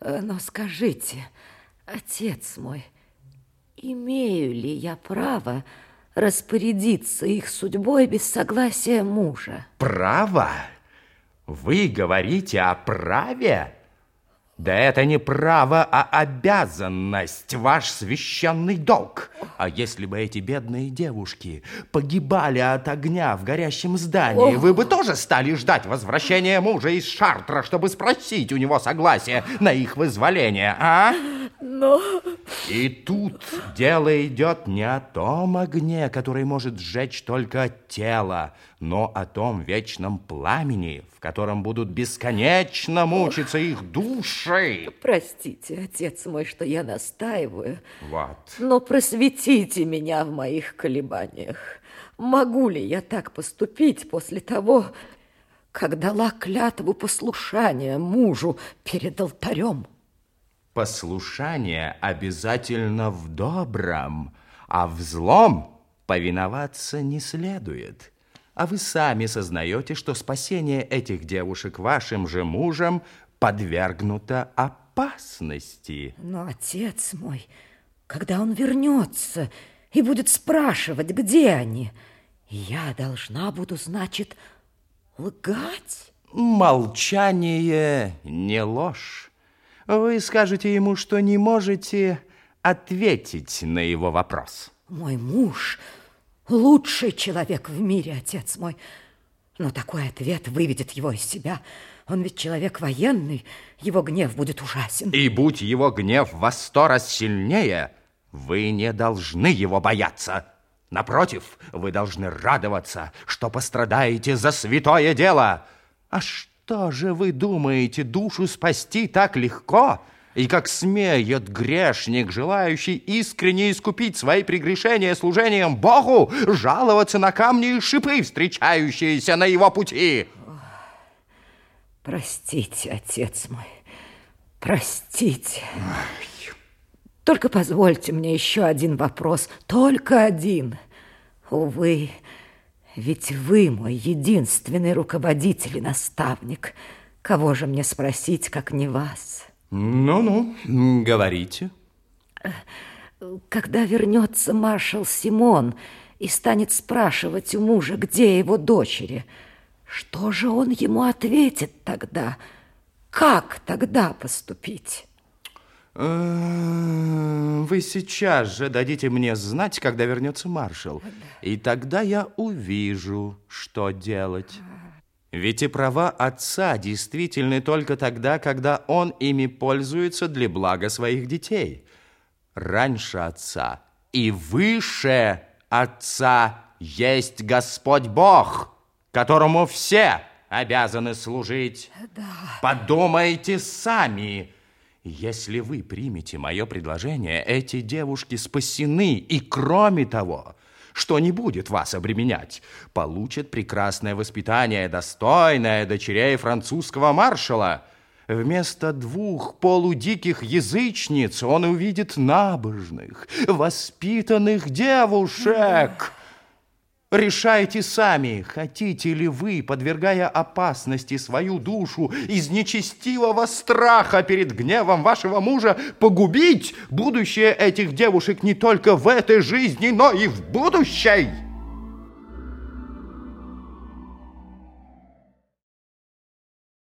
Э, но скажите, отец мой, имею ли я право распорядиться их судьбой без согласия мужа? Право? Вы говорите о праве? Да это не право, а обязанность, ваш священный долг. А если бы эти бедные девушки погибали от огня в горящем здании, О! вы бы тоже стали ждать возвращения мужа из Шартра, чтобы спросить у него согласие на их вызволение, а? Но... И тут дело идет не о том огне, который может сжечь только тело, но о том вечном пламени, в котором будут бесконечно мучиться их души. Простите, отец мой, что я настаиваю. Вот. Но просветите меня в моих колебаниях. Могу ли я так поступить после того, как дала клятву послушания мужу перед алтарем? Послушание обязательно в добром, а в злом повиноваться не следует. А вы сами сознаете, что спасение этих девушек вашим же мужем подвергнуто опасности. Но, отец мой, когда он вернется и будет спрашивать, где они, я должна буду, значит, лгать? Молчание не ложь. Вы скажете ему, что не можете ответить на его вопрос. Мой муж лучший человек в мире, отец мой. Но такой ответ выведет его из себя. Он ведь человек военный, его гнев будет ужасен. И будь его гнев во сто раз сильнее, вы не должны его бояться. Напротив, вы должны радоваться, что пострадаете за святое дело. А что? Что же вы думаете, душу спасти так легко? И как смеет грешник, желающий искренне искупить свои прегрешения служением Богу, жаловаться на камни и шипы, встречающиеся на его пути? Простите, отец мой, простите. Только позвольте мне еще один вопрос, только один. Увы, ведь вы мой единственный руководитель и наставник. Кого же мне спросить, как не вас? Ну-ну, говорите. Когда вернется маршал Симон и станет спрашивать у мужа, где его дочери, что же он ему ответит тогда? Как тогда поступить? Э, вы сейчас же дадите мне знать, когда вернется маршал. И тогда я увижу, что делать. Ведь и права отца действительны только тогда, когда он ими пользуется для блага своих детей. Раньше отца и выше отца есть Господь Бог, которому все обязаны служить. Да. Подумайте сами, если вы примете мое предложение, эти девушки спасены, и кроме того, что не будет вас обременять, получат прекрасное воспитание, достойное дочерей французского маршала. Вместо двух полудиких язычниц он увидит набожных, воспитанных девушек. Решайте сами, хотите ли вы, подвергая опасности свою душу из нечестивого страха перед гневом вашего мужа, погубить будущее этих девушек не только в этой жизни, но и в будущей.